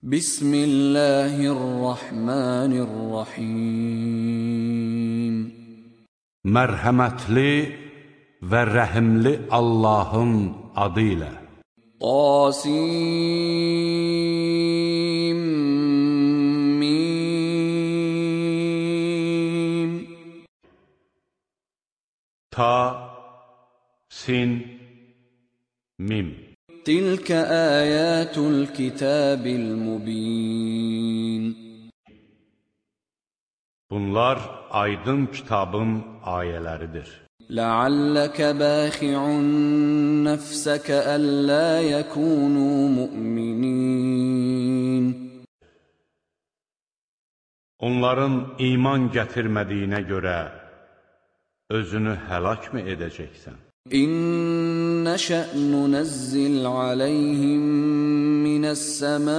Bismillahirrahmanirrahim. Mərhəmətli və rəhimli Allahın adı ilə. Qasim Mim. Ta Sin Mim. تلك آيات الكتاب المبين Bunlar aydın kitabın ayələridir. لعلك باخع نفسك ألا يكونوا مؤمنين Onların iman gətirmədiyinə görə özünü həlak mı edəcəksən? إن نشأ ننزل عليهم من السماء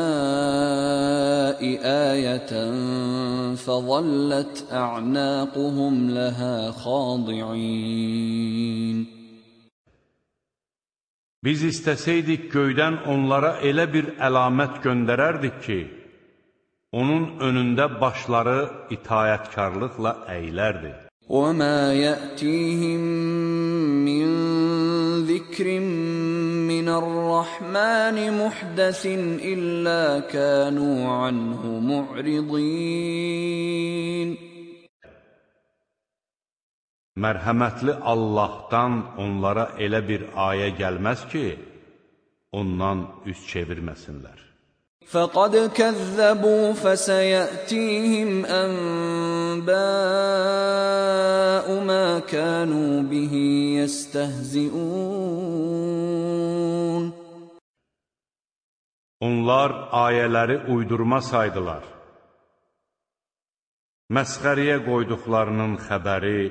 آية فظلت أعناقهم لها خاضعين Biz istəsəydik göydən onlara elə bir əlamət göndərərdik ki, onun önündə başları itayətkarlıqla əylərdi. وما يأتيهم من ذكر من الرحمن محدث إلا كانوا عنه معرضين Mərhəmətli Allahdan onlara elə bir ayə gəlməz ki, ondan üz çevirməsinlər. فقد كذبوا فسيأتيهم أنباء ما كانوا به يستهزئون Onlar ayələri uydurma saydılar. Məsxəriyə qoyduqlarının xəbəri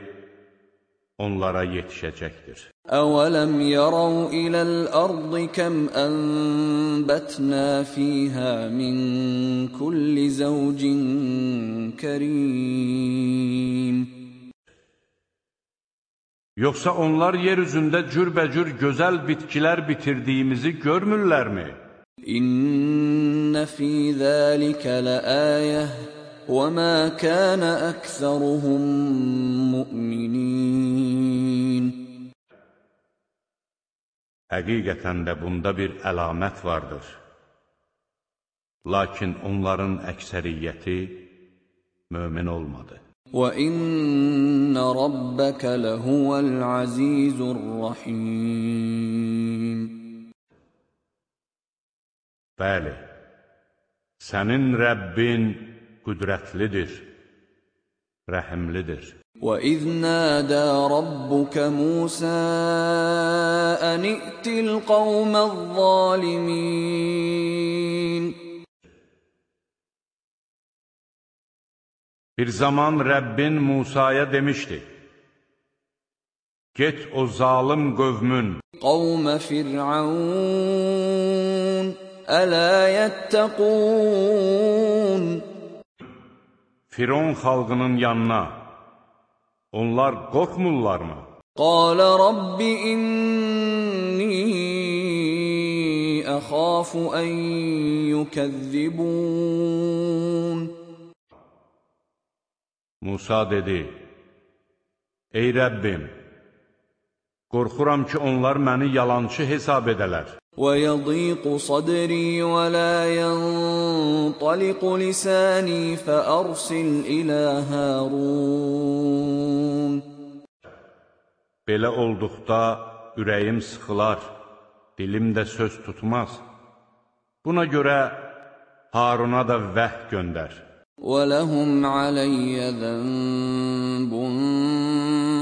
onlara yetişəcəkdir. Əvələm yarav iləl ardı kəm ənbətnə fiyhə min kulli zəvcin kərim. Yoxsa onlar yer üzündə cürbəcür gözəl bitkilər bitirdiyimizi görmürlərmi? İnnə fi zəlikə ləəyəh وما كان أكثرهم مؤمنين Həqiqətən də bunda bir əlamət vardır. Lakin onların əksəriyyəti mömin olmadı. وإن ربك لهو العزيز الرحيم Bəli, sənin Rəbbin qüdrətlidir, rəhimlidir. وإذ نادى ربك موسى أن ائت القوم الظالمين Bir zaman Rəbbin Musaya demişdi, Get o zalım qövmün, قوم فرعون ألا يتقون Firon xalqının yanına, onlar qorxmurlarmı? Qalə Rabbi inni əxafu ən yükəzzibun. Musa dedi, Ey Rəbbim, qorxuram ki, onlar məni yalançı hesab edələr. ويضيق صدري ولا ينطلق لساني فأرسل إلى هارون Belə olduqda ürəyim sıxılar, dilim də söz tutmaz. Buna görə Haruna da vəh göndər. ولهم علي ذنب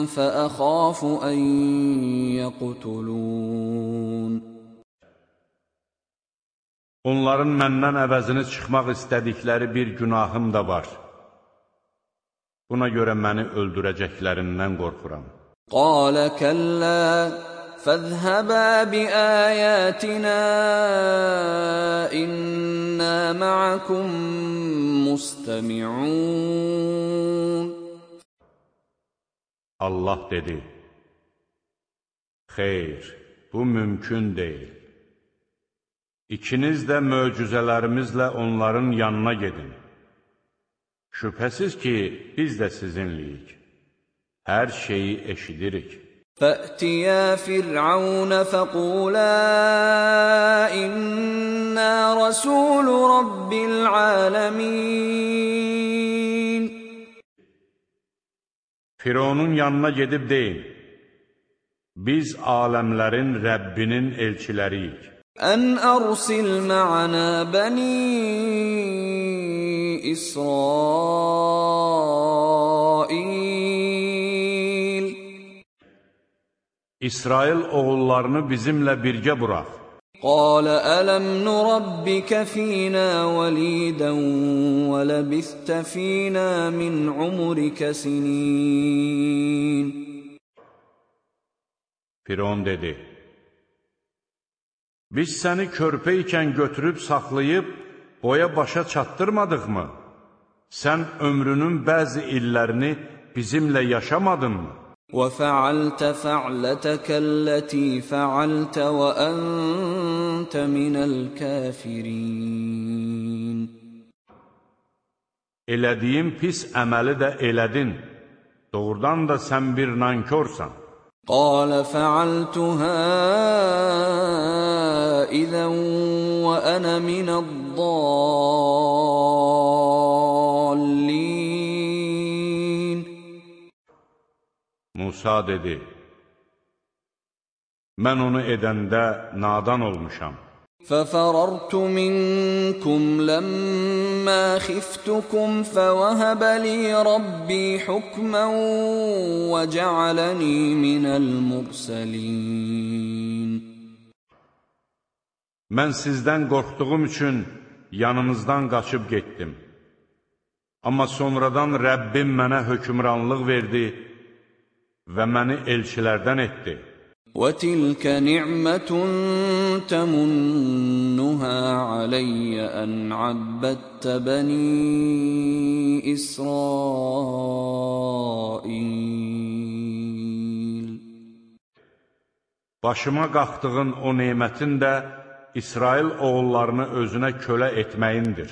فأخاف أن يقتلون Onların məndən əvəzini çıxmaq istədikləri bir günahım da var. Buna görə məni öldürəcəklərindən qorxuram. Qalə kəllə fəzhəbə bi əyətinə innə məəkum mustəmi'un. Allah dedi, xeyr, bu mümkün deyil. İkiniz də möcüzələrimizlə onların yanına gedin. Şübhəsiz ki, biz də sizinliyik. Hər şeyi eşidirik. فأتيا فرعون فقولا إنا رسول رب العالمين Fironun yanına gedib deyin, biz aləmlərin Rəbbinin elçiləriyik. أن أرسل معنا بني إسرائيل إسرائيل oğullarını bizimle birge bırak. قال ألم نربك فينا وليدا ولبثت فينا من عمرك سنين Firon ديدي Biz səni körpə ikən götürüb saxlayıb, boya başa çatdırmadıqmı? Sən ömrünün bəzi illərini bizimlə yaşamadınmı? وفعلت فعلتك التي فعلت وأنت من الكافرين Elədiyim pis əməli də elədin. Doğrudan da sən bir nankorsan. قال فعلتها إذا وأنا من الضالين. موسى dedi Mən onu edəndə nadan olmuşam. ففررت منكم لما خفتكم فوهب لي ربي حكما وجعلني من المرسلين Mən sizdən qorxduğum üçün yanınızdan qaçıb getdim. Amma sonradan Rəbbim mənə hökmranlıq verdi və məni elçilərdən etdi. وتلك نعمة تمنها علي أن عبدت بني إسرائيل Başıma qalxdığın o nemətin də İsrail oğullarını özünə kölə etməyindir.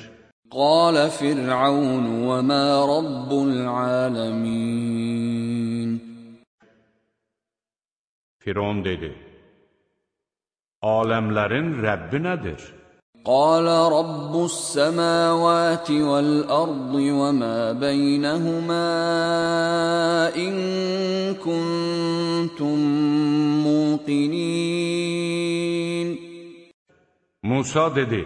قال فرعون وما رب العالمين Firon dedi, Aləmlərin Rəbbi nədir? Qalə Rabbus səməvəti vəl-ərdi və mə beynəhümə in kuntum muqinin. Musa dedi,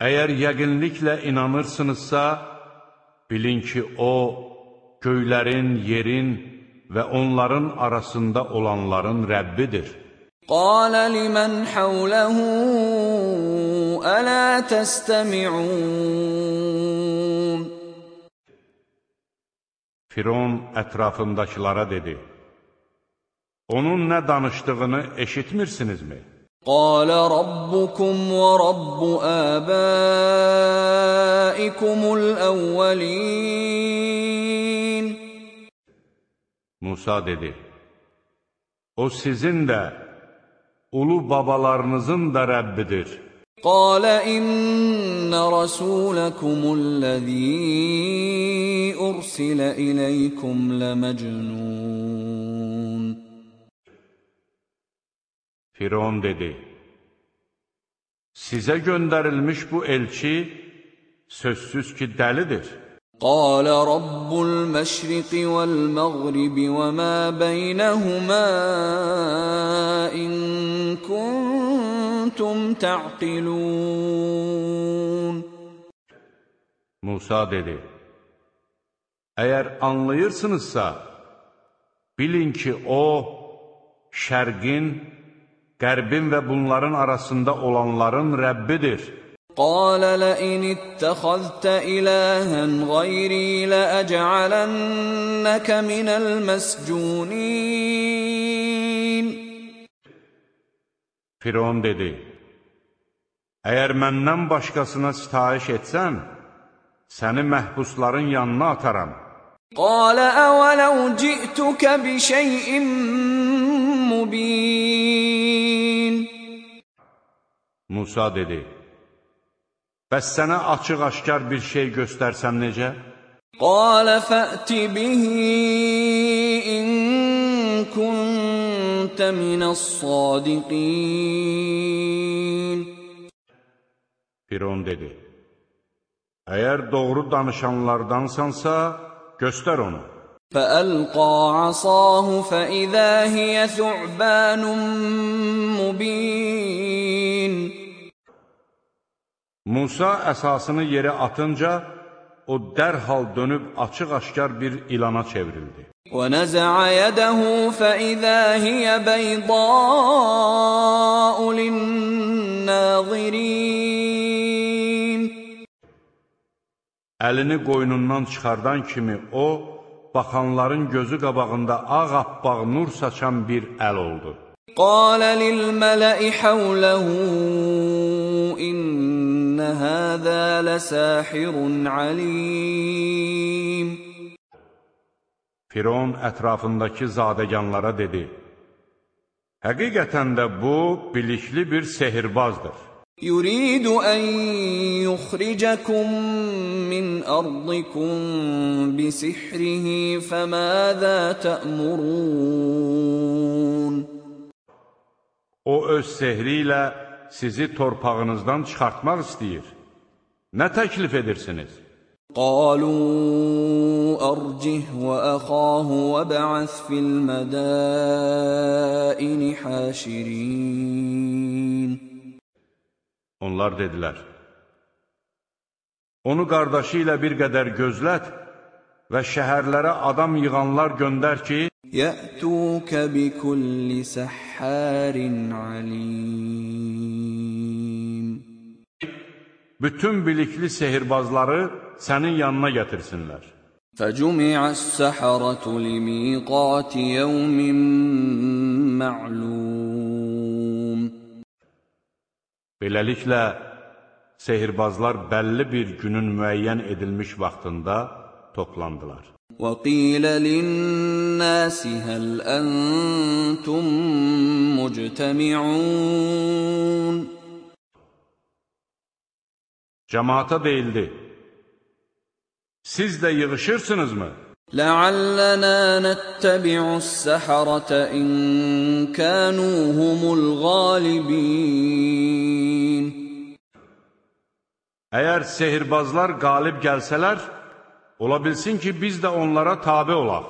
Əgər yəqinliklə inanırsınızsa, bilin ki, O, göylərin, yerin, və onların arasında olanların Rəbbidir. قال لمن حوله ألا تستمعون Firon ətrafındakılara dedi, Onun nə danışdığını eşitmirsinizmi? قال ربكم ورب آبائكم الأولين Musa dedi, O sizin də, ulu babalarınızın da Rəbbidir. Qalə innə rəsuləkumullədī ursilə iləykum ləməcnun. Firon dedi, Sizə göndərilmiş bu elçi, sözsüz ki, dəlidir. قال رب المشرق والمغرب وما بينهما إن كنتم تعقلون Musa dedi, Əgər anlayırsınızsa, bilin ki, o, şərqin, qərbin və bunların arasında olanların Rəbbidir. قال لئن اتخذت إلها غيري لأجعلنك من المسجونين Firon dedi, Əgər məndən başqasına sitayiş etsən, səni məhbusların yanına ataram. قال أولو جئتك بشيء مبين Musa dedi, Bəs sənə açıq-aşkar bir şey göstərsəm necə? قال فأت به إن كنت من الصادقين Firon dedi, Əgər doğru danışanlardansansa, göstər onu. فألقى عصاه فإذا هي ثعبان مبين Musa əsasını yerə atınca, o dərhal dönüb açıq-aşkar bir ilana çevrildi. ونزع يده فإذا هي بيضاء للناظرين Əlini qoynundan çıxardan kimi o, baxanların gözü qabağında ağappaq nur saçan bir əl oldu. قال للملأ حوله إن هذا لساحر عليم Firon ətrafındakı zadəganlara dedi, Həqiqətən də bu, bilikli bir sehirbazdır. يريد أن يخرجكم من أرضكم بسحره فماذا تأمرون O öz sehri ilə sizi torpağınızdan çıxartmaq istəyir. Nə təklif edirsiniz? Qalu arcih və əxahu və bə'əs fil mədəini həşirin. Onlar dedilər, Onu qardaşı ilə bir qədər gözlət və şəhərlərə adam yığanlar göndər ki, Yətukə bi kulli səhərin alim bütün bilikli sehirbazları sənin yanına gətirsinlər. فجمع السحرة لميقات يوم معلوم Beləliklə, sehirbazlar bəlli bir günün müəyyən edilmiş vaxtında toplandılar. وقيل للناس هل أنتم مجتمعون Cəmaata deyildi, siz də yığışırsınızmı? لعلنا نتبع السحرة إن كانوا هم الغالبين Əgər sehirbazlar qalib gəlsələr, ola bilsin ki, biz də onlara tabi olaq.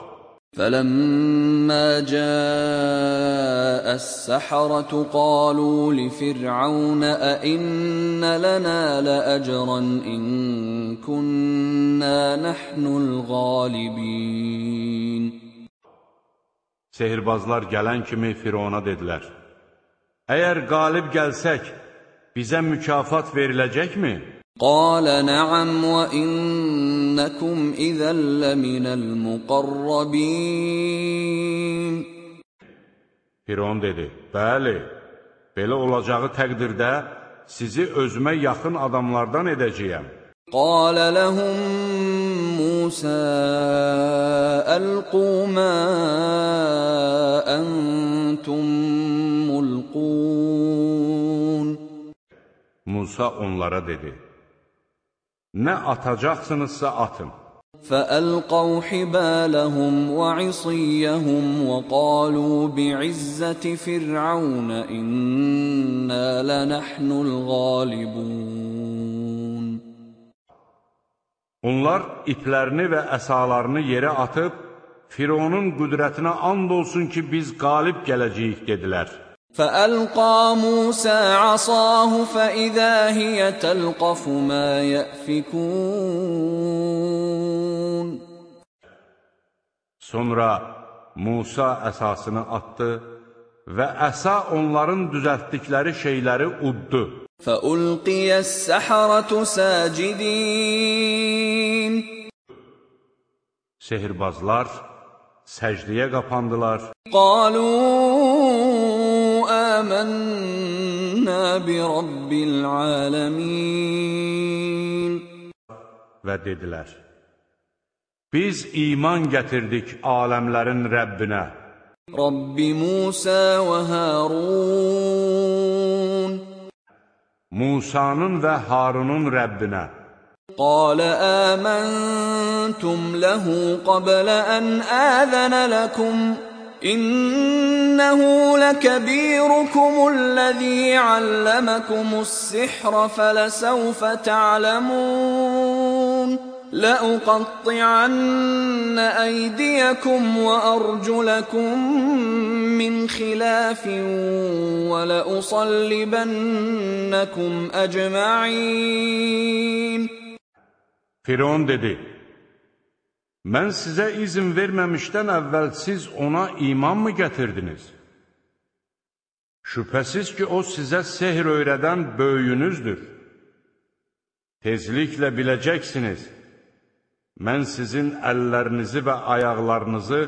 فلما جاء السحرة قالوا لفرعون أئن لنا لأجرا إن كنا نحن الغالبين Sehirbazlar gələn kimi Firona dedilər, Əgər qalib gəlsək, bizə mükafat veriləcəkmi? قال نعم وإنكم إذا لمن المقربين Firon dedi, bəli, belə olacağı təqdirdə sizi özümə yaxın adamlardan edəcəyəm. قال لهم موسى ألقوا ما أنتم ملقون Musa onlara dedi, Nə atacaqsınızsa atın. فألقوا حبالهم وعصيهم وقالوا بعزة فرعون إنا لنحن الغالبون Onlar iplərini və əsalarını yerə atıb, Fironun qüdrətinə and olsun ki, biz qalib gələcəyik, dedilər. فألقى موسى عصاه فإذا هي تلقف ما يأفكون Sonra Musa əsasını atdı və əsa onların düzəltdikləri şeyləri uddu. فألقي السحرة ساجدين Sehirbazlar səcdiyə qapandılar. قالوا آمنا برب العالمين və dedilər, Biz iman gətirdik aləmlərin Rəbbinə, رب موسى وهارون Musanın və Harunun Rəbbinə. قال آمنتم له قبل أن آذن لكم إنه لكبيركم الذي علمكم السحر فلسوف تعلمون لأقطعن أيديكم وأرجلكم من خلاف ولأصلبنكم أجمعين Firon dedi, Mən sizə izin verməmişdən əvvəl siz ona imanmı gətirdiniz? Şübhəsiz ki, o sizə sehr öyrədən böyüyünüzdür. Tezliklə biləcəksiniz, mən sizin əllərinizi və ayaqlarınızı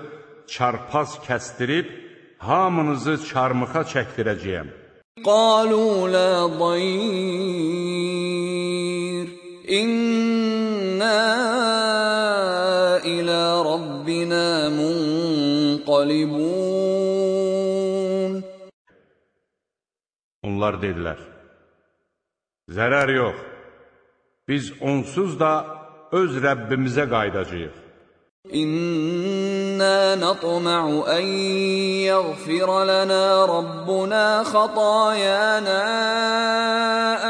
çarpaz kəstirib, hamınızı çarmıxa çəkdirəcəyəm. Qalu la dayr, innə منقلبون Onlar dedilər, zərər yox, biz onsuz da öz Rəbbimizə qaydacağıq. إنا نطمع أن يغفر لنا ربنا خطايانا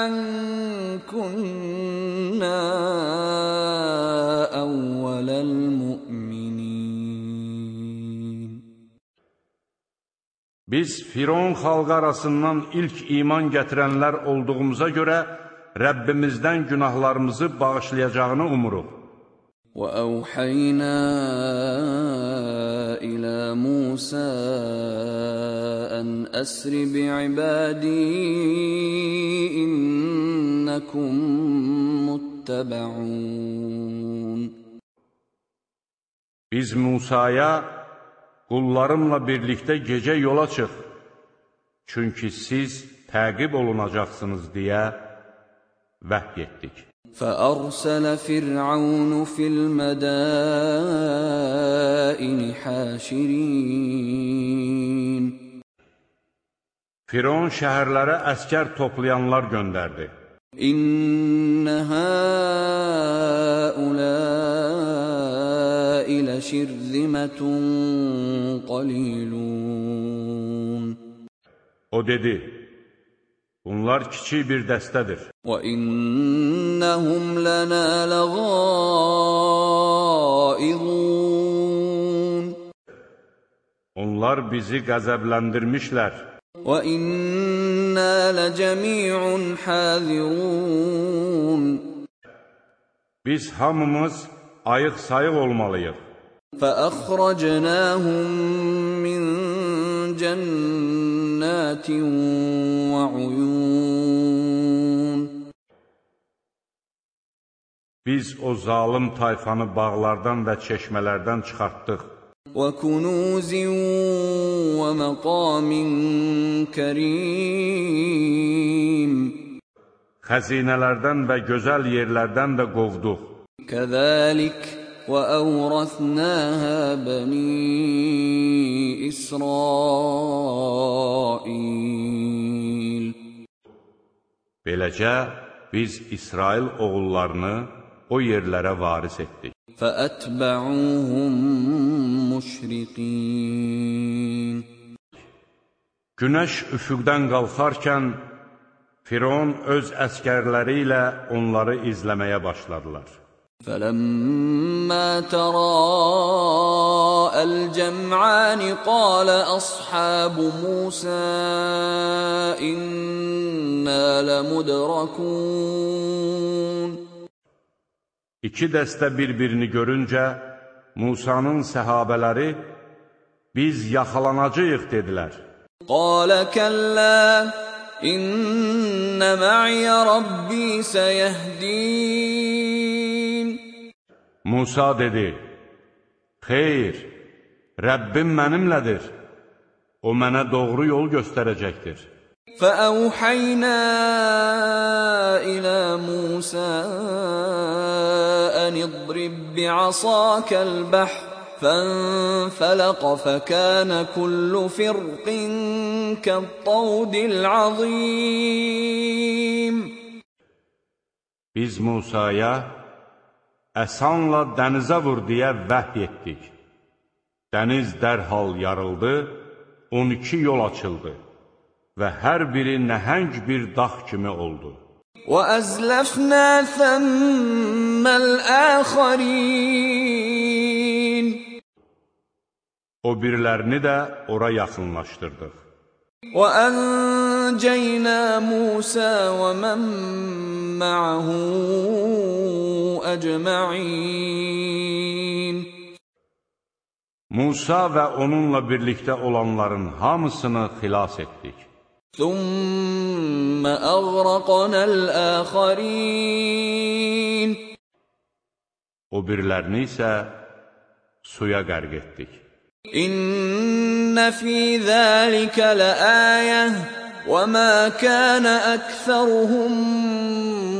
أن كنا أول Biz Firon xalqı arasından ilk iman gətirənlər olduğumuza görə Rəbbimizdən günahlarımızı bağışlayacağını umuruq. وأوحينا إلى موسى أن أسر بعبادي إنكم متبعون Biz Musaya qullarımla birlikdə gecə yola çıx, çünki siz təqib olunacaqsınız deyə vəhy etdik. فأرسل فرعون في المدائن حاشرين Firon şəhərlərə əskər toplayanlar göndərdi. إن هؤلاء لشرذمة قليلون O dedi, bunlar kiçik bir dəstədir. وإنهم لنا لغائظون Onlar bizi qəzəbləndirmişlər. وإنا لجميع حاذرون Biz hamımız ayıq-sayıq olmalıyıq. فأخرجناهم من جنات وعيون Biz o zalım tayfanı bağlardan və çeşmələrdən çıxartdıq. وكنوز ومقام كريم Xəzinələrdən və gözəl yerlərdən də qovduq. كذلك وأورثناها بني إسرائيل Beləcə biz İsrail oğullarını o yerlərə varis etdik. فأتبعوهم مشرقين Günəş üfüqdən qalxarkən Firon öz əskərləri ilə onları izləməyə başladılar. فلما تراءى الجمعان قال أصحاب موسى إنا لمدركون İki dəstə bir-birini görüncə Musanın səhabələri biz yaxalanacağıq dedilər. قال كلا إن معي ربي سيهدين Musa dedi: Xeyr, Rəbbim mənimlədir. O mənə doğru yol göstərəcəkdir. فأوحينا إلى موسى أن اضرب بعصاك البحر فانفلق فكان كل فرق كالطود العظيم Biz Musaya əsanla dənizə vur deyə vəhy etdik. Dəniz dərhal yarıldı, 12 yol açıldı və hər biri nəhəng bir dağ kimi oldu. وَأَزْلَفْنَا ثَمَّ الْآخَرِينَ O birilərini də ora yaxınlaşdırdıq. وَأَنْجَيْنَا مُوسَى وَمَنْ مَعَهُ أَجْمَعِينَ Musa və onunla birlikdə olanların hamısını xilas etdik. ثُمَّ أَغْرَقْنَا الْآخَرِينَ O birilərini isə suya qərq etdik. إِنَّ فِي ذَلِكَ لَآيَةً وَمَا كَانَ أَكْثَرُهُم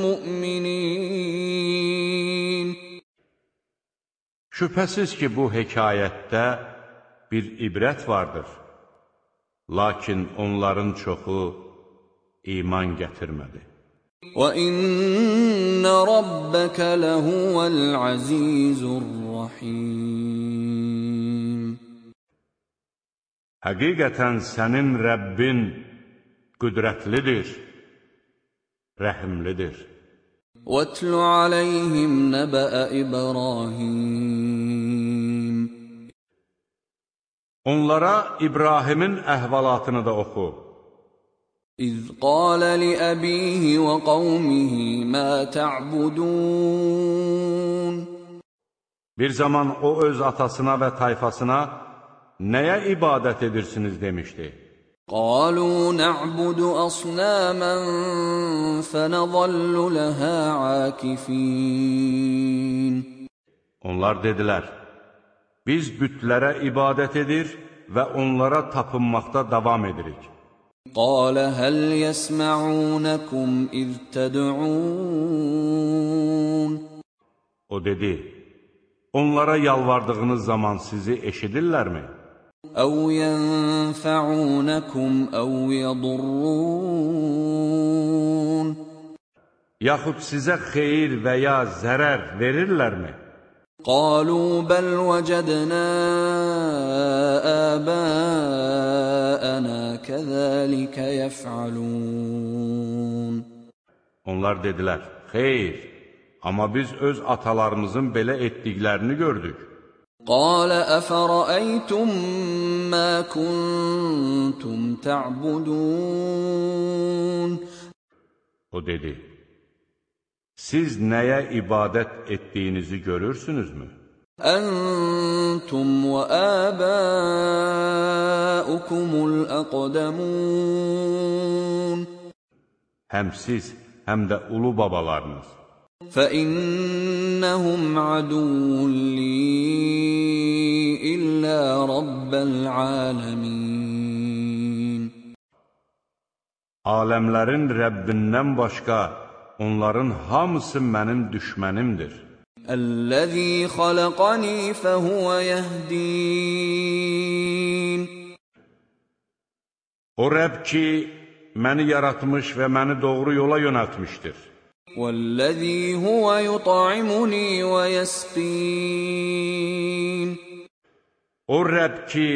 مُؤْمِنِينَ Şübhəsiz ki, bu hekayətdə bir ibrət vardır. Lakin onların çoxu iman gətirmədi. وَإِنَّ رَبَّكَ لَهُوَ الْعَزِيزُ الرَّحِيمُ Həqiqətən sənin Rəbbin qüdrətlidir, rəhimlidir. وَاتْلُ عَلَيْهِمْ نَبَأَ إِبْرَاهِيمَ Onlara İbrahimin əhvalatını da oxu. إِذْ قَالَ لِأَبِيهِ وَقَوْمِهِ مَا تَعْبُدُونَ Bir zaman o öz atasına və tayfasına nəyə ibadət edirsiniz demişdi. قالوا نعبد أصناما فنظل لها عاكفين Onlar dedilər, biz bütlərə ibadət edir və onlara tapınmaqda davam edirik. قال هل يسمعونكم إذ تدعون O dedi, onlara yalvardığınız zaman sizi eşidirlərmi? أو ينفعونكم أو يضرون Yaxud sizə xeyir və ya zərər verirlərmi? قالوا بل وجدنا آباءنا كذلك يفعلون Onlar dedilər, xeyr, amma biz öz atalarımızın belə etdiklərini gördük. قال أفرأيتم ما كنتم تعبدون O dedi, siz nəyə ibadət etdiyinizi görürsünüzmü? أنتم وآباؤكم الأقدمون Həm siz, həm də ulu babalarınız. فإنهم عدو لي إلا رب العالمين Aləmlərin Rəbbindən başqa onların hamısı mənim düşmənimdir. الذي خلقني فهو يهدين O Rəbb ki, məni yaratmış və məni doğru yola yönəltmişdir. والذي هو يطعمني ويسقين O Rəbb ki,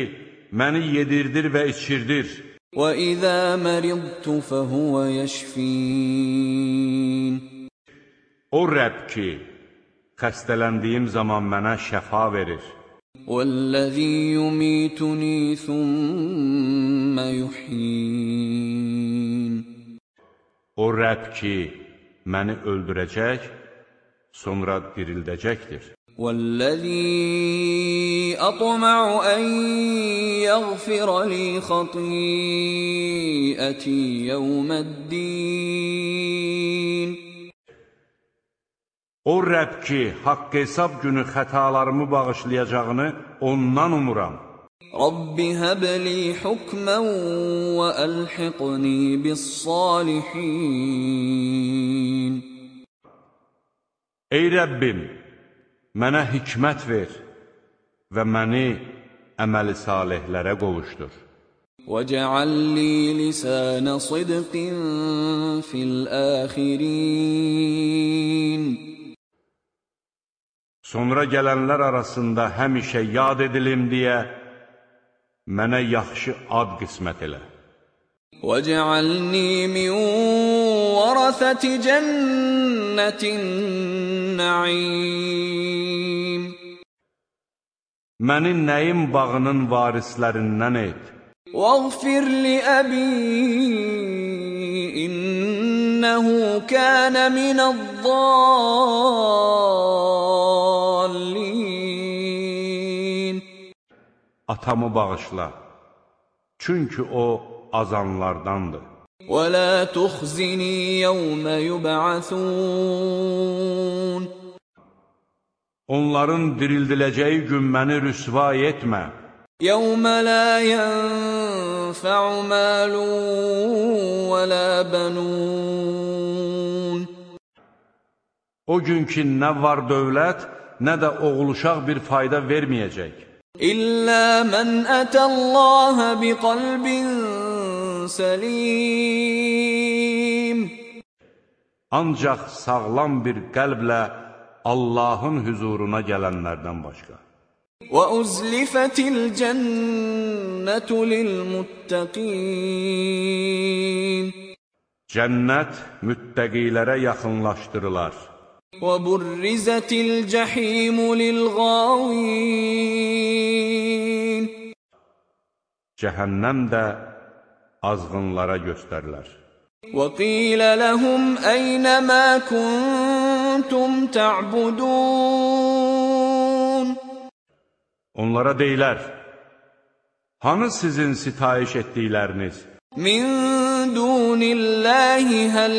məni yedirdir və içirdir. وإذا مرضت فهو يشفين O Rəbb ki, xəstələndiyim zaman mənə şəfa verir. والذي يميتني ثم يحيين O Rəbb ki, məni öldürəcək, sonra dirildəcəkdir. والذي أطمع أن يغفر لي خطيئتي يوم الدين O Rəbb ki, haqq hesab günü xətalarımı bağışlayacağını ondan umuram. رب هب لي حكما وألحقني بالصالحين Ey Rəbbim, mənə hikmət ver, və məni əməli salihlərə qovuşdur. واجعل لي لسان صدق في الآخرين Sonra gələnlər arasında həmişə yad edilim deyə mənə yaxşı ad qismət elə. واجعلني من ورثة جنة النعيم Məni nəyim bağının varislərindən et. واغفر لأبي إنه كان من الضالين Atamı bağışla. Çünki o azanlardandır. ولا تخزني يوم يبعثون Onların dirildiləcəyi gün məni rüsva etmə. يوم لا ينفع مال ولا بنون O gün ki, nə var dövlət, nə də oğul-uşaq bir fayda verməyəcək. إلا من أتى الله بقلب سليم Ancaq sağlam bir qəlblə Allahın hüzuruna gələnlərdən başqa. وأزلفت الجنة للمتقين Cənnət müttəqilərə yaxınlaşdırılar. وبرزت الجحيم للغاوين Cəhənnəm də azğınlara göstərilər. وقيل لهم أين ما كنتم تعبدون Onlara deyilər, hanı sizin sitayiş etdikləriniz? من دون الله هل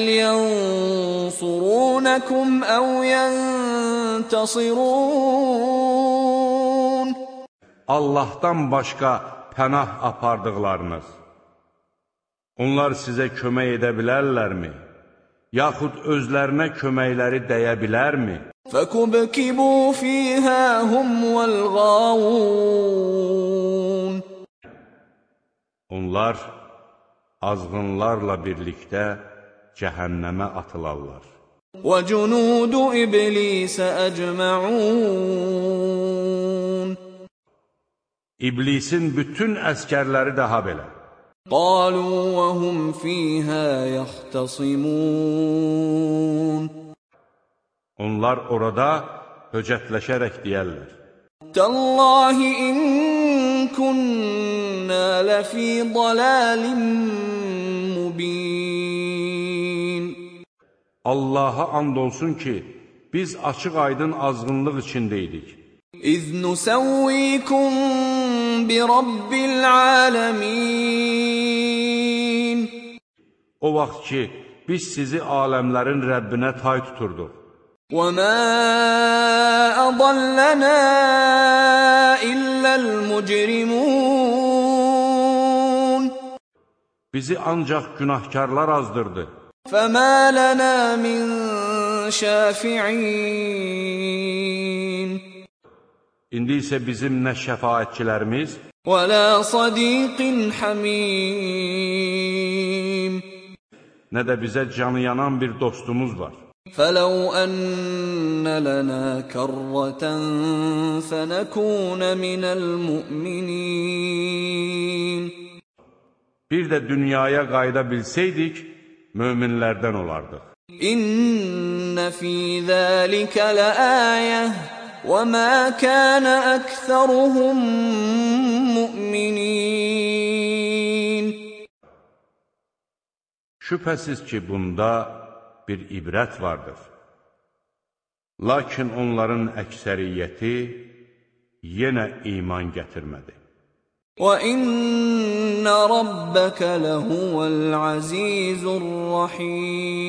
ينصرونكم أو ينتصرون Allahdan başqa pənah apardıqlarınız. Onlar sizə kömək edə bilərlərmi? Yaxud özlərinə köməkləri dəyə bilərmi? فكبكبوا فيها هم والغاوون Onlar azğınlarla birlikdə cəhənnəmə atılarlar. وجنود إبليس أجمعون İblisin bütün əskərləri daha belə. قالوا وهم فيها يختصمون Onlar orada höcətləşərək deyərlər. تالله إن كنا لفي ضلال مبين Allaha and olsun ki, biz açıq-aydın azğınlıq içindəydik. إذ نسويكم برب العالمين O vaxt ki, biz sizi aləmlərin Rəbbinə tay tuturduq. وما أضلنا إلا المجرمون Bizi ancaq günahkarlar azdırdı. فما لنا من شافعين İndi isə bizim nə şəfaətçilərimiz, ولا صديق حميم nə də bizə canı yanan bir dostumuz var. فلو أن لنا كرة فنكون من المؤمنين Bir də dünyaya qayıda bilsəydik, möminlərdən olardıq. إن في ذلك لآية وما كان أكثرهم مؤمنين Şübhəsiz ki, bunda bir ibrət vardır. Lakin onların əksəriyyəti yenə iman gətirmədi. وإن ربك لهو العزيز الرحيم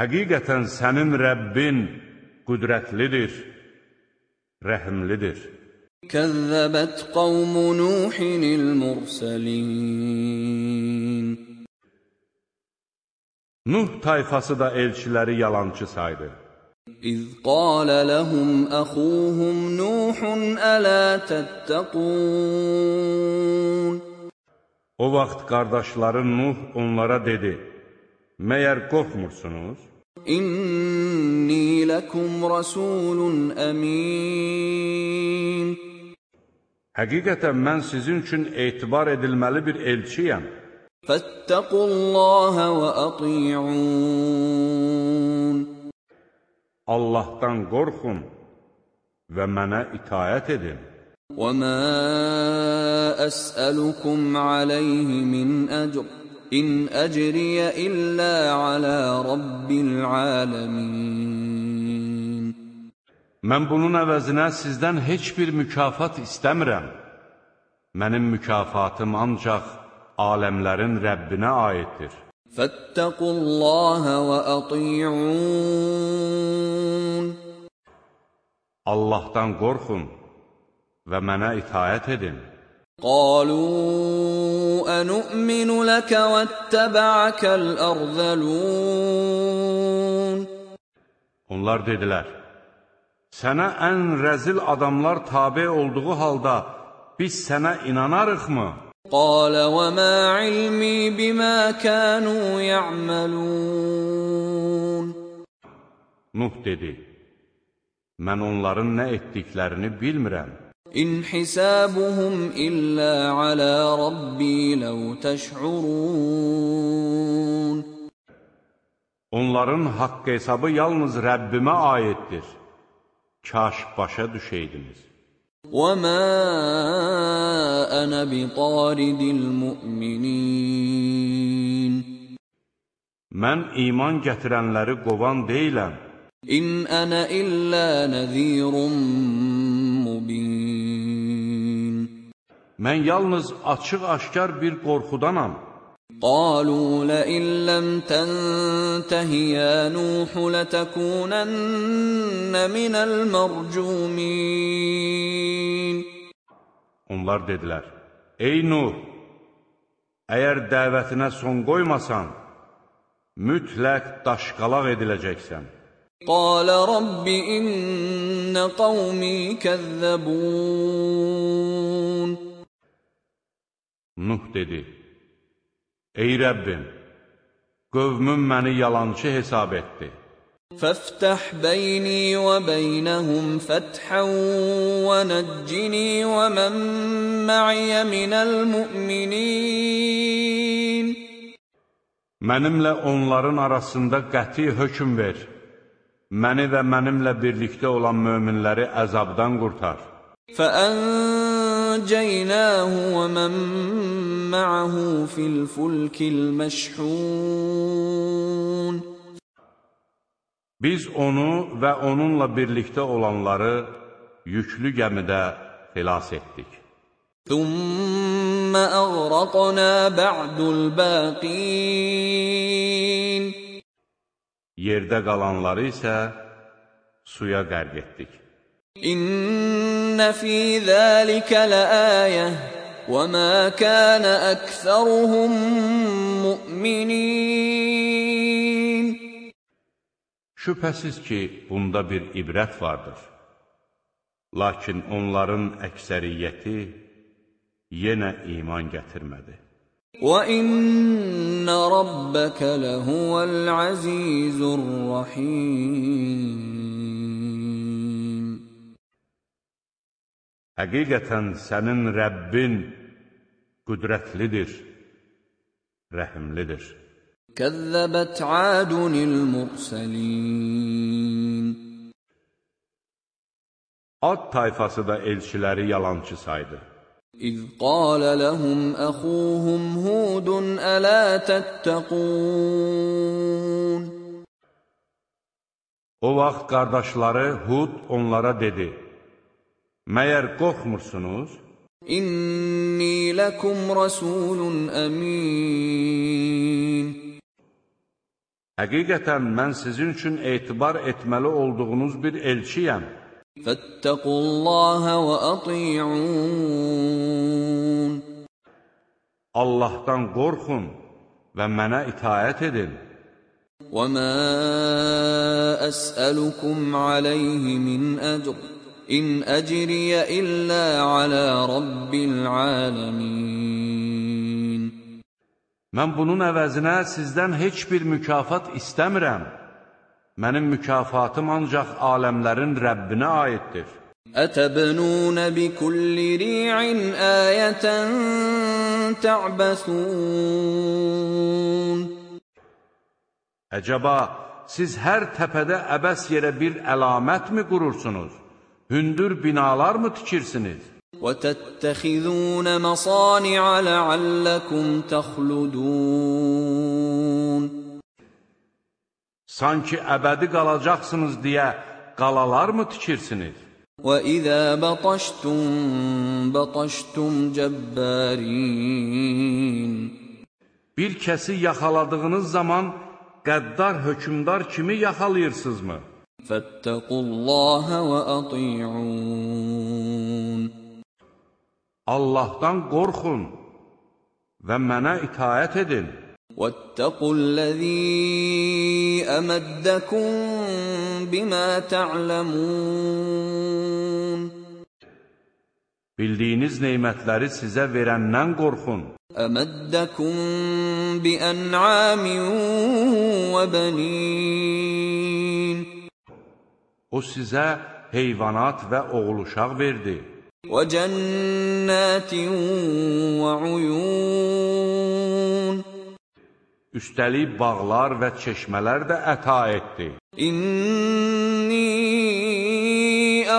Həqiqətən sənin Rəbbin qüdrətlidir, rəhimlidir. كذبت قوم نوح المرسلين Nuh tayfası da elçiləri yalançı saydı. İz qalə ləhum əxuhum Nuhun ələ təttəqun. O vaxt qardaşları Nuh onlara dedi, məyər qorxmursunuz? İnni ləkum rəsulun əmin. Həqiqətən mən sizin üçün etibar edilməli bir elçiyəm. فاتقوا الله وأطيعون Allahdan qorxun və mənə itayət edin. وما أسألكم عليه من أجر إن أجري إلا على رب العالمين Mən bunun əvəzinə sizdən heç bir mükafat istəmirəm. Mənim mükafatım ancaq aləmlərin Rəbbinə aiddir. Fəttəqullaha və ati'un Allahdan qorxun və mənə itayət edin. Qalu ənu'minu ləkə vəttəbəəkəl ərzəlun Onlar dedilər, sənə ən rəzil adamlar tabi olduğu halda biz sənə inanarıqmı? قال وما علمي بما كانوا يعملون Nuh dedi, mən onların nə etdiklərini bilmirəm. إن حسابهم إلا على ربي لو تشعرون Onların haqq hesabı yalnız Rəbbimə aiddir. Kaş başa düşəydiniz. وما أنا بطارد المؤمنين Mən iman gətirənləri qovan deyiləm. إن أنا إلا نذير مبين Mən yalnız açıq-aşkar bir qorxudanam. قالوا لئن لم تنته يا نوح لتكونن من المرجومين Onlar dedilər, Ey Nuh, əgər dəvətinə son qoymasan, mütləq daşqalaq ediləcəksən. قال رب إن قومي كذبون Nuh dedi, Ey Rəbbim, qövmüm məni yalançı hesab etdi. فافتح بيني وبينهم فتحا ونجني ومن معي من المؤمنين Mənimlə onların arasında qəti hökm ver. Məni və mənimlə birlikdə olan möminləri əzabdan qurtar. فأنجيناه ومن معه في الفلك المشحون Biz onu və onunla birlikdə olanları yüklü gəmidə xilas etdik. ثم أغرقنا بعد الباقين Yerdə qalanları isə suya qərq etdik. إن في ذلك لآية وما كان أكثرهم مؤمنين Şübhəsiz ki, bunda bir ibrət vardır. Lakin onların əksəriyyəti yenə iman gətirmədi. وإن ربك لهو العزيز الرحيم Həqiqətən sənin Rəbbin qüdrətlidir, rəhimlidir. Kəzzəbət adunil mursəlin Ad tayfası da elçiləri yalançı saydı. İz qalə ləhum əxuhum hudun ələ təttəqun O vaxt qardaşları Hud onlara dedi, Məyər qorxmursunuz? إني لكم رسول أمين Həqiqətən mən sizin üçün etibar etməli olduğunuz bir elçiyəm. فاتقوا الله وأطيعون Allahdan qorxun və mənə itayət edin. وما أسألكم عليه من أجر İn əcriyə illə alə rabbil aləmin. Mən bunun əvəzinə sizdən heç bir mükafat istəmirəm. Mənim mükafatım ancaq aləmlərin Rəbbinə aiddir. Ətəbnunə bi kulli ri'in ayətən tə'bəsun. Əcəba, siz hər təpədə əbəs yerə bir əlamətmi qurursunuz? Hündür binalar mı tikirsiniz? وتتخذون مصانع لعلكم تخلدون Sanki əbədi qalacaqsınız deyə qalalar mı tikirsiniz? وَإِذَا بَطَشْتُم بَطَشْتُمْ جَبَّارِينَ Bir kəsi yaxaladığınız zaman qəddar hökmdar kimi yaxalayırsınızmı? فَاتَّقُوا اللَّهَ وَأَطِيعُونَ Allahdan qorxun və mənə itaət edin. وَاتَّقُوا الَّذِي أَمَدَّكُم بِمَا تَعْلَمُونَ Bildiyiniz neymətləri sizə verəndən qorxun. أَمَدَّكُم بِأَنْعَامٍ وَبَنِينَ O sizə heyvanat və oğul uşaq verdi. وَجَنَّاتٍ وَعُيُونَ Üstəlik bağlar və çeşmələr də əta etdi. إِنِّي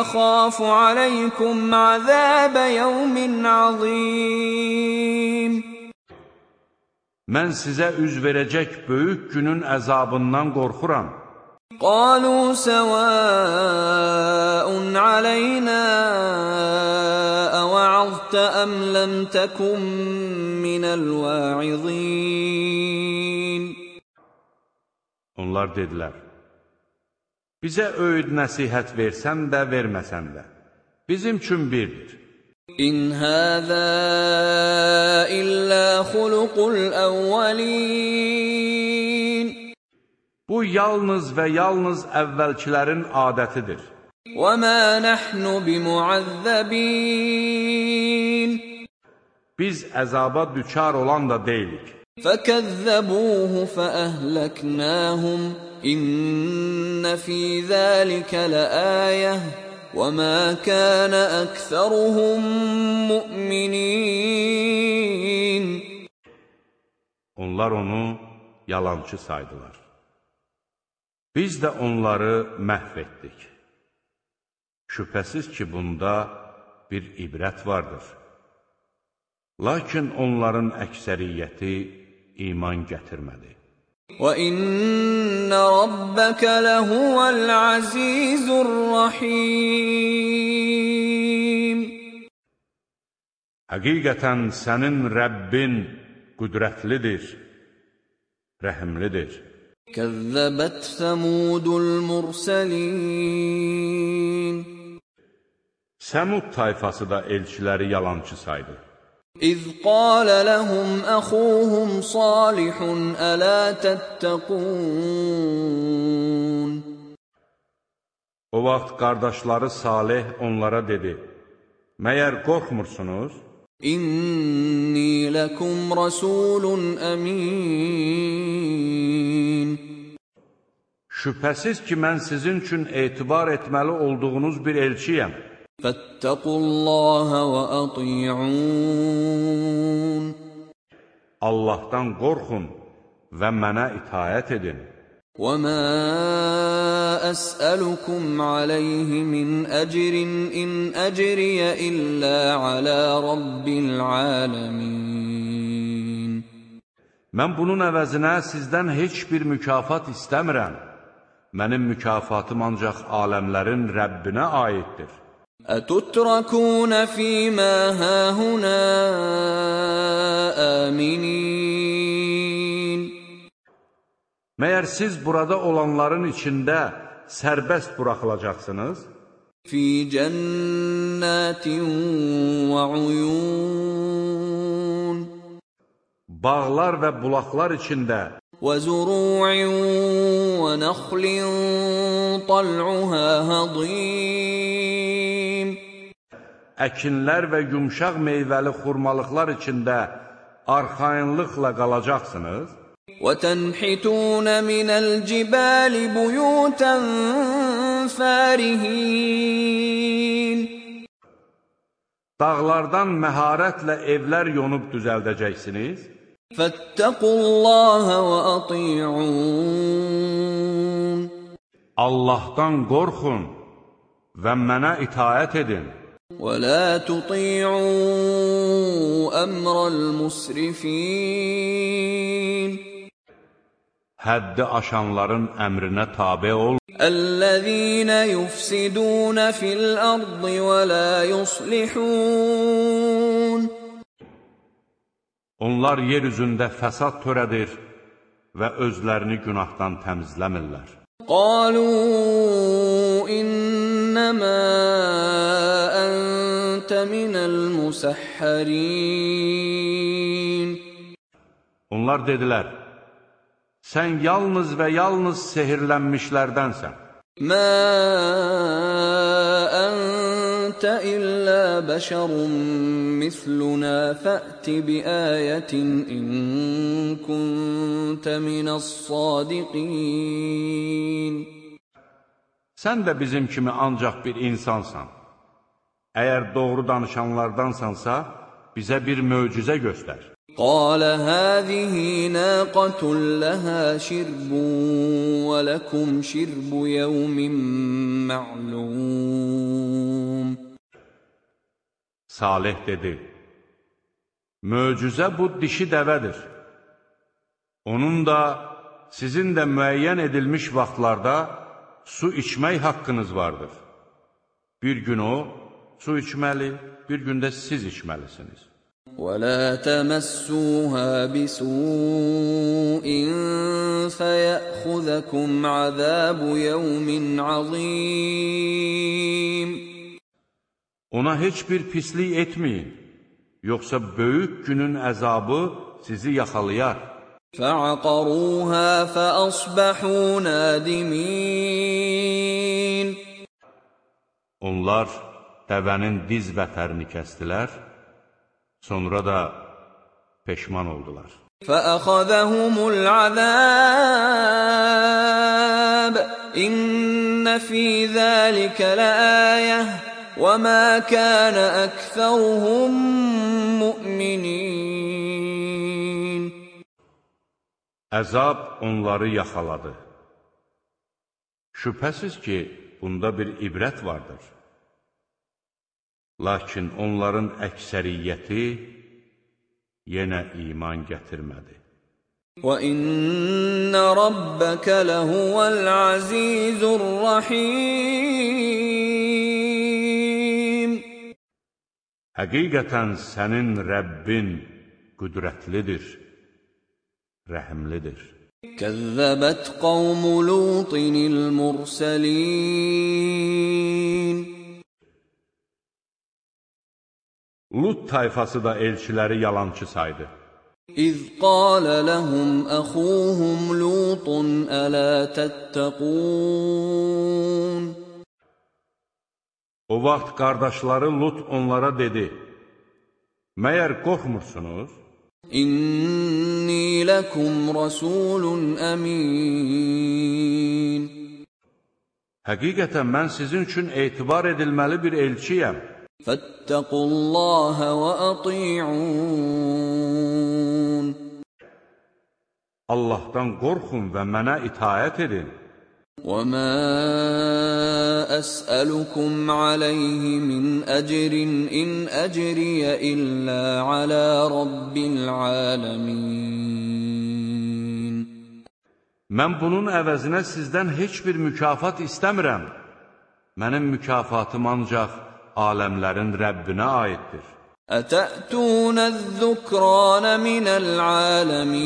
أَخَافُ عَلَيْكُمْ عَذَابَ يَوْمٍ عَظِيمٍ Mən sizə üz verəcək böyük günün əzabından qorxuram. قالوا سواء علينا أوعظت أم لم تكن من الواعظين Onlar dedilər, bizə öyüd nəsihət versən də, verməsən də, bizim üçün birdir. إن هذا إلا خلق الأولين Bu yalnız və yalnız əvvəlkilərin adətidir. وما نحن بمعذبين Biz əzaba düçar olan da deyilik. فكذبوه فأهلكناهم إن في ذلك لآية وما كان أكثرهم مؤمنين Onlar onu yalançı saydılar. Biz də onları məhv etdik. Şübhəsiz ki, bunda bir ibrət vardır. Lakin onların əksəriyyəti iman gətirmədi. وإن ربك لهو العزيز الرحيم Həqiqətən sənin Rəbbin qüdrətlidir, rəhimlidir. كذبت ثمود المرسلين Səmud tayfası da elçiləri yalançı saydı. إذ قال لهم أخوهم صالح ألا تتقون O vaxt qardaşları Salih onlara dedi, Məyər qorxmursunuz? İnni lekum rasulun əmin. Şübhəsiz ki, mən sizin üçün etibar etməli olduğunuz bir elçiyəm. Fəttəqullaha və ati'un. Allahdan qorxun və mənə itayət edin. وما أسألكم عليه من أجر إن أجري إلا على رب العالمين Mən bunun əvəzinə sizdən heç bir mükafat istəmirəm. Mənim mükafatım ancaq aləmlərin Rəbbinə aiddir. أتتركون فيما هاهنا آمنين Məyər siz burada olanların içində sərbəst buraxılacaqsınız? Fi cənnətin və uyun Bağlar və bulaqlar içində və zuru'in və nəxlin tal'uha hadim Əkinlər və yumşaq meyvəli xurmalıqlar içində arxayınlıqla qalacaqsınız? وتنحتون من الجبال بيوتا فارهين Dağlardan məharətlə evlər yonub düzəldəcəksiniz. فاتقوا الله وأطيعون Allahdan qorxun və mənə itayət edin. ولا تطيعوا أمر المسرفين həddi aşanların əmrinə tabe ol. Əllezîne yufsidûne fil ardı və la yuslihun. Onlar yer üzündə fəsad törədir və özlərini günahdan təmizləmirlər. Qalu innəmə əntə minəl musəhhərin. Onlar dedilər, sən yalnız və yalnız sehirlənmişlərdənsən. Mə əntə illə bəşərun misluna fə'ti bi ayətin in kuntə minəs-sadiqin. Sən də bizim kimi ancaq bir insansan. Əgər doğru danışanlardansansa, bizə bir möcüzə göstər. قال هذه ناقة لها شرب ولكم شرب يوم معلوم Salih dedi, Möcüzə bu dişi dəvədir. Onun da, sizin də müəyyən edilmiş vaxtlarda su içmək haqqınız vardır. Bir gün o, su içməli, bir gün də siz içməlisiniz. ولا تمسوها بسوء فيأخذكم عذاب يوم عظيم Ona heç bir pislik etməyin, yoxsa böyük günün əzabı sizi yaxalayar. فعقروها فأصبحوا نادمين Onlar dəvənin diz vətərini kəstilər, sonra da peşman oldular. فأخذهم العذاب إن في ذلك لآية وما كان أكثرهم مؤمنين Əzab onları yaxaladı. Şübhəsiz ki, bunda bir ibrət vardır. Lakin onların əksəriyyəti yenə iman gətirmədi. وإن ربك لهو العزيز الرحيم Həqiqətən sənin Rəbbin qüdrətlidir, rəhimlidir. كذبت قوم لوط المرسلين Lut tayfası da elçiləri yalançı saydı. İz qalə ləhum əxuhum Lutun ələ təttəqun O vaxt qardaşları Lut onlara dedi, Məyər qorxmursunuz? İnni ləkum rəsulun əmin Həqiqətən mən sizin üçün etibar edilməli bir elçiyəm. فاتقوا الله وأطيعون Allahdan qorxun və mənə itayət edin. وما أسألكم عليه من أجر إن أجري إلا على رب العالمين Mən bunun əvəzinə sizdən heç bir mükafat istəmirəm. Mənim mükafatım ancaq aləmlərin Rəbbinə aiddir. أتأتون الذكران من العالمين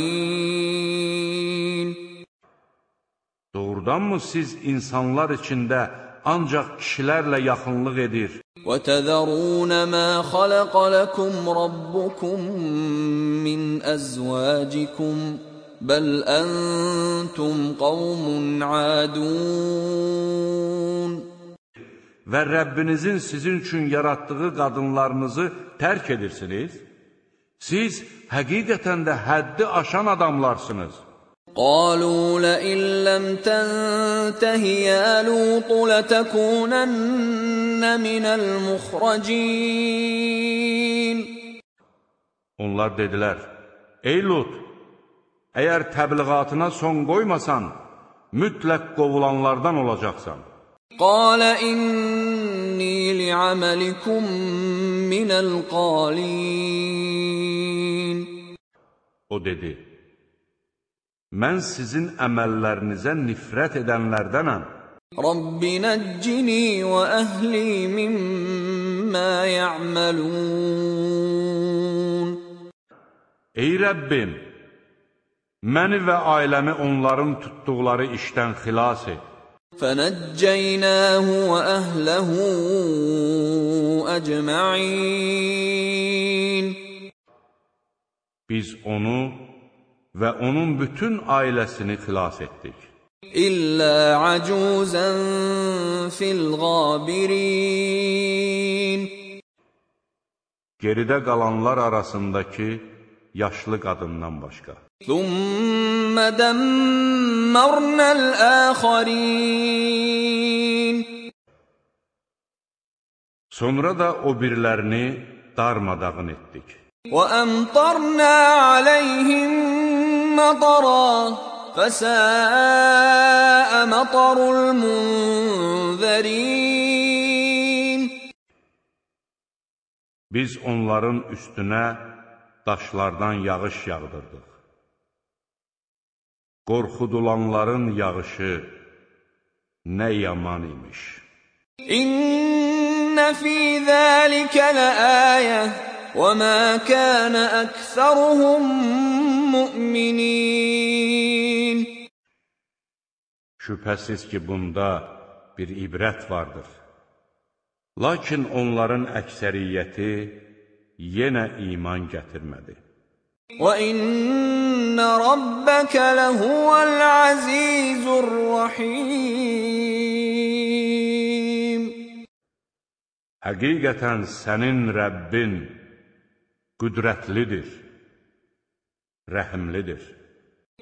Doğrudanmı siz insanlar içində ancaq kişilərlə yaxınlıq edir, وتذرون ما خلق لكم ربكم من أزواجكم بل أنتم قوم عادون Və Rəbbinizin sizin üçün yaratdığı qadınlarınızı tərk edirsiniz? Siz həqiqətən də həddi aşan adamlarsınız. قالوا لئن لم تنته يا لوط لتكونن من المخرجين Onlar dedilər, Ey Lut, əgər təbliğatına son qoymasan, mütləq qovulanlardan olacaqsan. قال إني لعملكم من القالين O dedi, mən sizin əməllərinizə nifrət edənlərdənəm. رب نجني وأهلي مما يعملون Ey Rəbbim, məni və ailəmi onların tutduqları işdən xilas et. فنجيناه وأهله أجمعين Biz onu və onun bütün ailəsini xilas etdik. إلا عجوزا في الغابرين Geridə qalanlar arasındakı yaşlı qadından başqa. ثم دمرنا الآخرين Sonra da o birlərini darmadağın etdik. وأمطرنا عليهم مطرا فساء مطر المنذرين Biz onların üstünə daşlardan yağış yağdırdıq. Qorxudulanların yağışı nə yaman imiş. İnnə fī zəlikə ləəyə və mə kənə əksəruhum müminin. Şübhəsiz ki, bunda bir ibrət vardır. Lakin onların əksəriyyəti yenə iman gətirmədi. وإن ربك لهو العزيز الرحيم Həqiqətən sənin Rəbbin qüdrətlidir, rəhimlidir.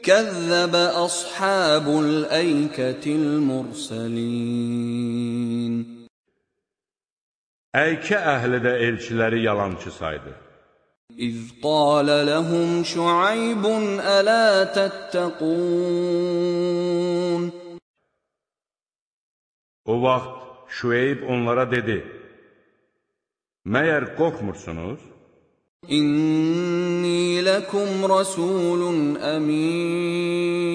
كذب أصحاب الأيكة المرسلين Əykə əhli də elçiləri yalançı saydı. İz qalə ləhum şüaybun ələ təttəqun O vaxt Şüeyb onlara dedi, Məyər qorxmursunuz? İnni ləkum rəsulun əmin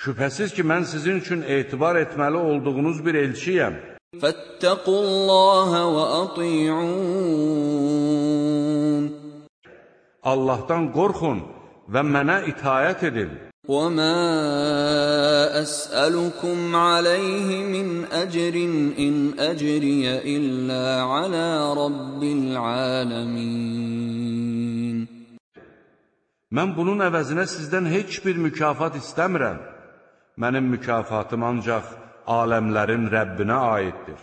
Şübhəsiz ki, mən sizin üçün etibar etməli olduğunuz bir elçiyəm. فاتقوا الله وأطيعون Allahdan qorxun və mənə itayət edin. وما أسألكم عليه من أجر إن أجري إلا على رب العالمين Mən bunun əvəzinə sizdən heç bir mükafat istəmirəm. Mənim mükafatım ancaq aləmlərin Rəbbinə aiddir.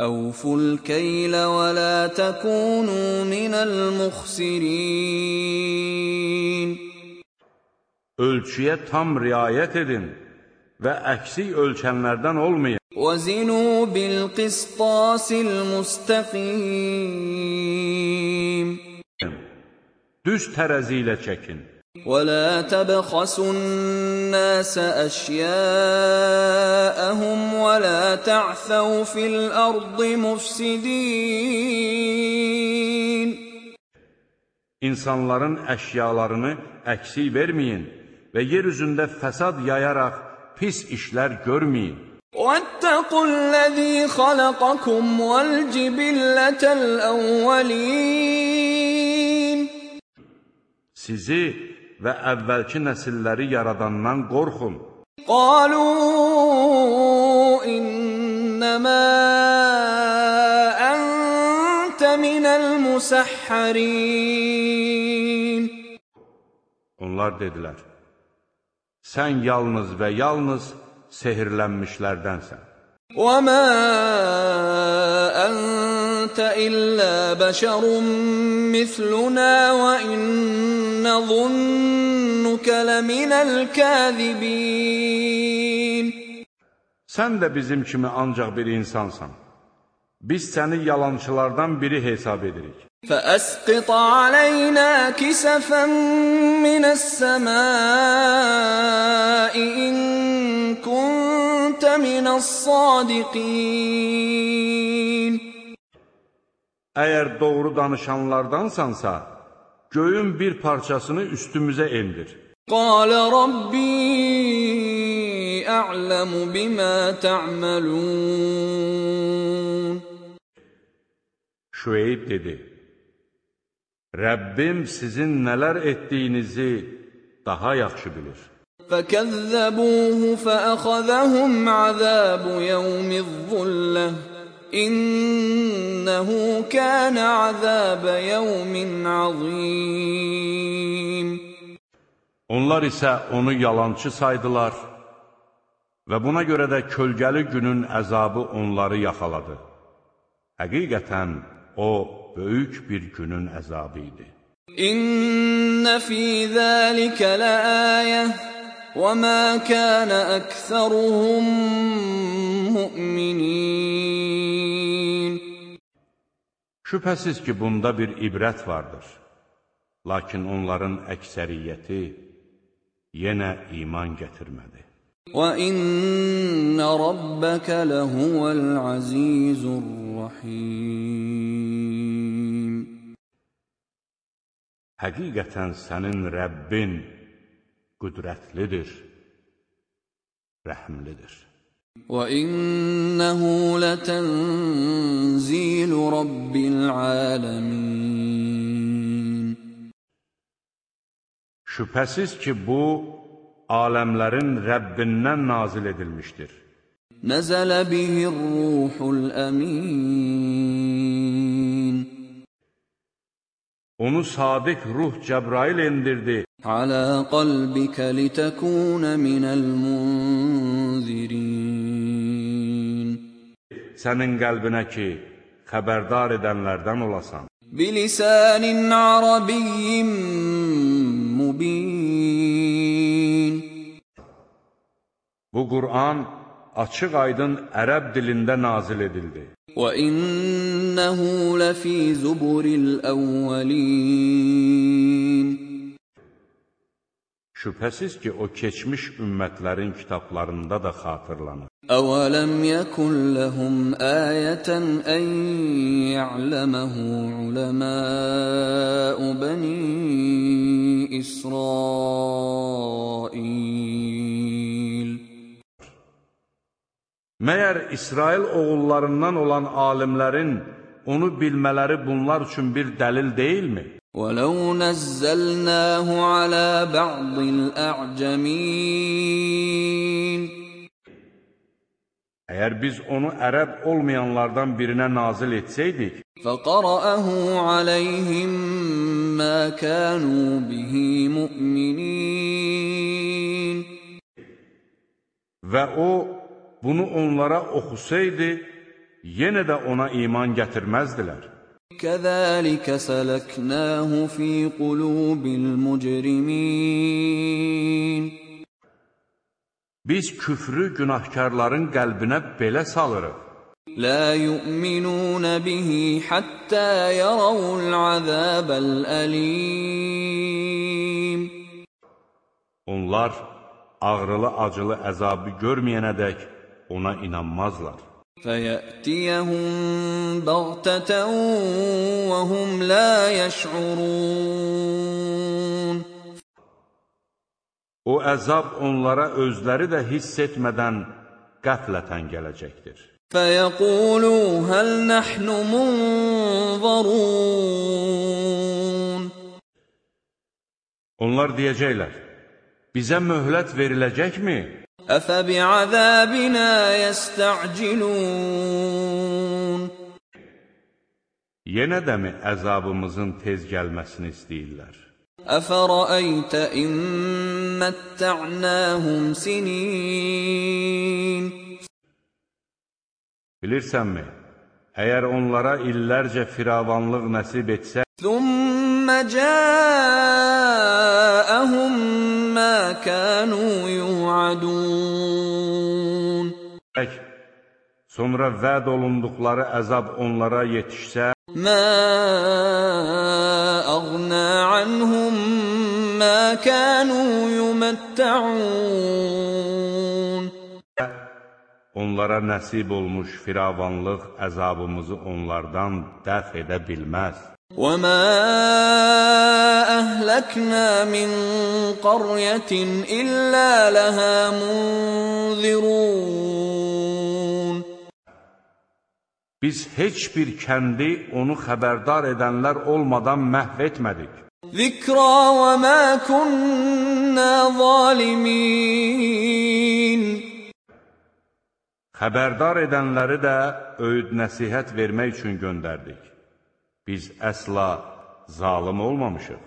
أوفوا الكيل ولا تكونوا من المخسرين Ölçüyə tam riayət edin və əksik ölçənlərdən olmayın. وزنوا بالقسطاس المستقيم Düz tərəzi ilə çəkin. ولا تبخسوا الناس أشياءهم ولا تعثوا في الأرض مفسدين İnsanların əşyalarını əksik verməyin və yer üzündə fəsad yayaraq pis işlər görməyin. واتقوا الذي خلقكم والجبلة الأولين Sizi və əvvəlki nəsilləri yaradandan qorxun. Qalu innəmə əntə minəl musəhərin. Onlar dedilər, sən yalnız və yalnız sehirlənmişlərdənsən. Və mə əntə أَنْتَ إِلَّا بَشَرٌ مِثْلُنَا وَإِنْ نَظُنُّكَ لَمِنَ الْكَاذِبِينَ Sən də bizim kimi ancaq bir insansan. Biz səni yalançılardan biri hesab edirik. فأسقط علينا كسفا من السماء إن كنت من الصادقين Əgər doğru danışanlardansansa, göyün bir parçasını üstümüzə endir. قال ربي أعلم بما تعملون Şüeyb dedi, Rəbbim sizin nələr etdiyinizi daha yaxşı bilir. فكذبوه فأخذهم عذاب يوم الظلة İnnehu kana azabe yawmin azim Onlar isə onu yalançı saydılar və buna görə də kölgəli günün əzabı onları yaxaladı. Həqiqətən o böyük bir günün əzabı idi. İnne fi zalika laayah və ma kana aktharuhum mu'minin Şübhəsiz ki, bunda bir ibrət vardır. Lakin onların əksəriyyəti yenə iman gətirmədi. وإن ربك لهو العزيز الرحيم Həqiqətən sənin Rəbbin qüdrətlidir, rəhmlidir. وإنه لتنزيل رب العالمين Şübhəsiz ki, bu, aləmlərin Rəbbindən nazil edilmişdir. نزل به الروح الأمين Onu sadiq ruh Cəbrail endirdi, على قلبك لتكون من المنذرين sənin qəlbinə ki, xəbərdar edənlərdən olasan. Bilisanin arabiyyim mubin Bu Qur'an açıq aydın ərəb dilində nazil edildi. Və innəhu ləfi zuburil əvvəlin Şübhəsiz ki, o keçmiş ümmətlərin kitablarında da xatırlanır. أولم يكن لهم آية أن يعلمه علماء بني إسرائيل Məyər İsrail oğullarından olan alimlərin onu bilmələri bunlar üçün bir dəlil deyilmi? ولو نزلناه على بعض الأعجمين Əgər biz onu ərəb olmayanlardan birinə nazil etsəydik, فقرأه عليهم ما كانوا به مؤمنين və o bunu onlara oxusaydı, yenə də ona iman gətirməzdilər. كذلك سلكناه في قلوب المجرمين Biz küfrü günahkarların qəlbinə belə salırıq. لا يؤمنون به حتى يروا العذاب الأليم Onlar ağrılı-acılı əzabı görməyənədək ona inanmazlar. فيأتيهم بغتة وهم لا يشعرون O əzab onlara özləri də hiss etmədən qəflətən gələcəkdir. فيقولوا هل نحن منظرون Onlar deyəcəklər, bizə möhlət veriləcəkmi? أفبعذابنا يستعجلون Yenə dəmi əzabımızın tez gəlməsini istəyirlər? أفرأيت إن متعناهم سنين Bilirsənmi, əgər onlara illərcə firavanlıq nəsib etsə, ثم جاءهم ما كانوا yu'adun Sonra vəd olunduqları əzab onlara yetişsə Mə əğnə anhum mə kənu yuməttəun Onlara nəsib olmuş firavanlıq əzabımızı onlardan dəf edə bilməz. وما أهلكنا من قرية إلا لها منذرون Biz heç bir kəndi onu xəbərdar edənlər olmadan məhv etmədik. ذكرى وما كنا ظالمين Xəbərdar edənləri də öyüd nəsihət vermək üçün göndərdik. Biz əsla zalım olmamışıq.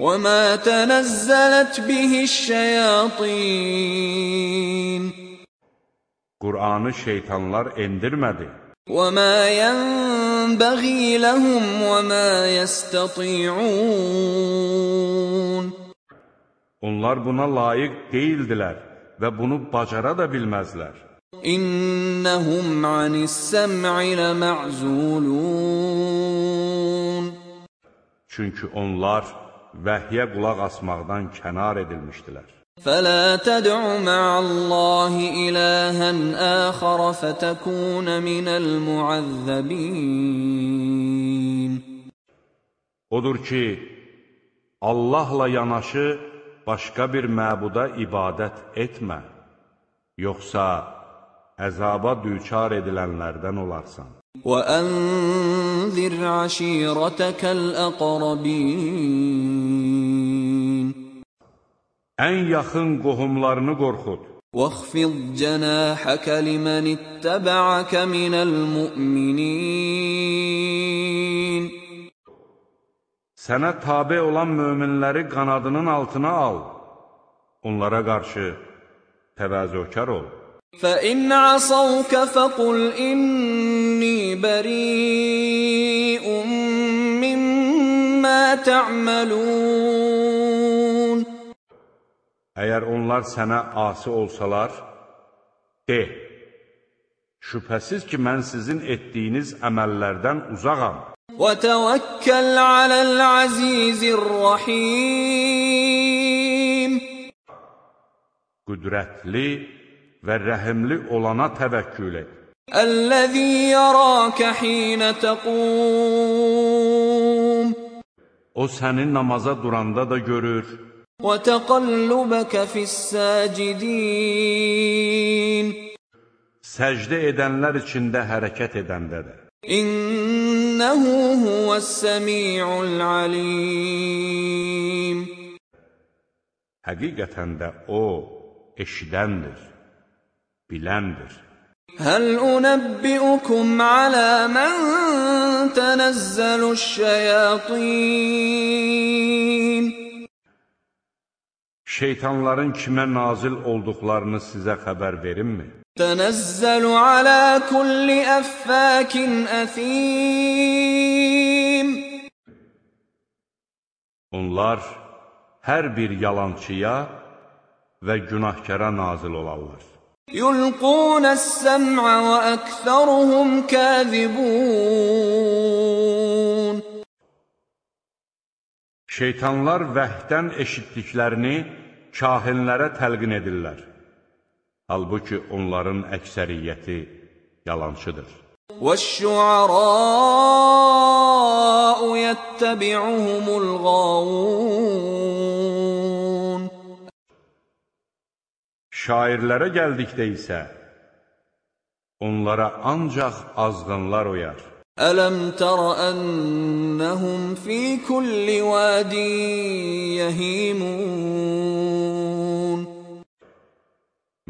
وما تنزلت به الشياطين Qur'anı şeytanlar endirmədi. وما ينبغي لهم وما يستطيعون Onlar buna layiq deyildilər və bunu bacara da bilməzlər. إنهم عن السمع لمعزولون Çünki onlar vəhyə qulaq asmaqdan kənar edilmişdilər. فلا تدع مع الله إلها آخر فتكون من المعذبين Odur ki, Allahla yanaşı başqa bir məbuda ibadət etmə, yoxsa əzaba düçar edilənlərdən olarsan. وأنذر عشيرتك الأقربين Ən yaxın qohumlarını qorxud. واخفض جناحك لمن اتبعك من المؤمنين Sənə tabe olan möminləri qanadının altına al. Onlara qarşı təvazökar ol. فإن عصوك فقل إني بريء مما تعملون Əgər onlar sənə asi olsalar, de, şübhəsiz ki, mən sizin etdiyiniz əməllərdən uzaqam. وتوكل على العزيز الرحيم Qüdrətli və rəhimli olana təvəkkül et. Əl-ləzî yarâke hîne təqûm O səni namaza duranda da görür. Və təqallubəkə fissəcidîn Səcdə edənlər içində hərəkət edəndədir. İnnehu huvəs-səmi'ul alim Həqiqətən də o eşidəndir biləndir. Həl unəbbiukum alə mən tənəzzəlüşşəyatin Şeytanların kimə nazil olduqlarını sizə xəbər verimmi? Tənəzzəlu alə kulli əffəkin əthim Onlar hər bir yalançıya və günahkara nazil olarlar. يلقون السمع وأكثرهم كاذبون Şeytanlar vəhdən eşitdiklərini kahinlərə təlqin edirlər. Halbuki onların əksəriyyəti yalançıdır. والشعراء يتبعهم الغاوون Şairlərə gəldikdə isə, onlara ancaq azğınlar oyar. Ələm tərə ənəhum fi kulli vədi yəhimun.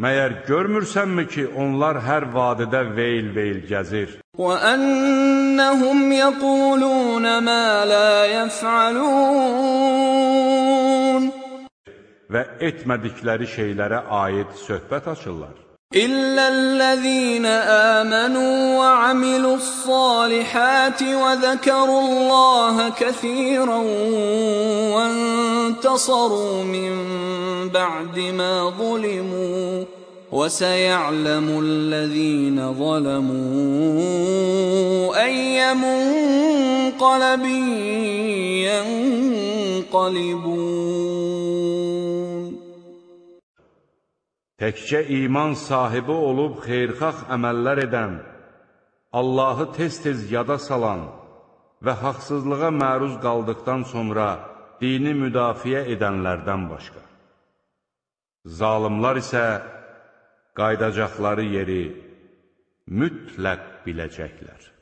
Məyər görmürsənmi ki, onlar hər vadidə veyl-veyl gəzir? Və ənnəhum yəqulunə mə lə yəfəlun. və etmədikləri şeylərə aid söhbət açırlar. إلا الذين آمنوا وعملوا الصالحات وذكروا الله كثيرا وانتصروا من بعد ما ظلموا وسيعلم الذين ظلموا أي منقلب ينقلبون Təkcə iman sahibi olub xeyrxax əməllər edən, Allahı tez-tez yada salan və haqsızlığa məruz qaldıqdan sonra dini müdafiə edənlərdən başqa. Zalimlar isə qaydacaqları yeri mütləq biləcəklər.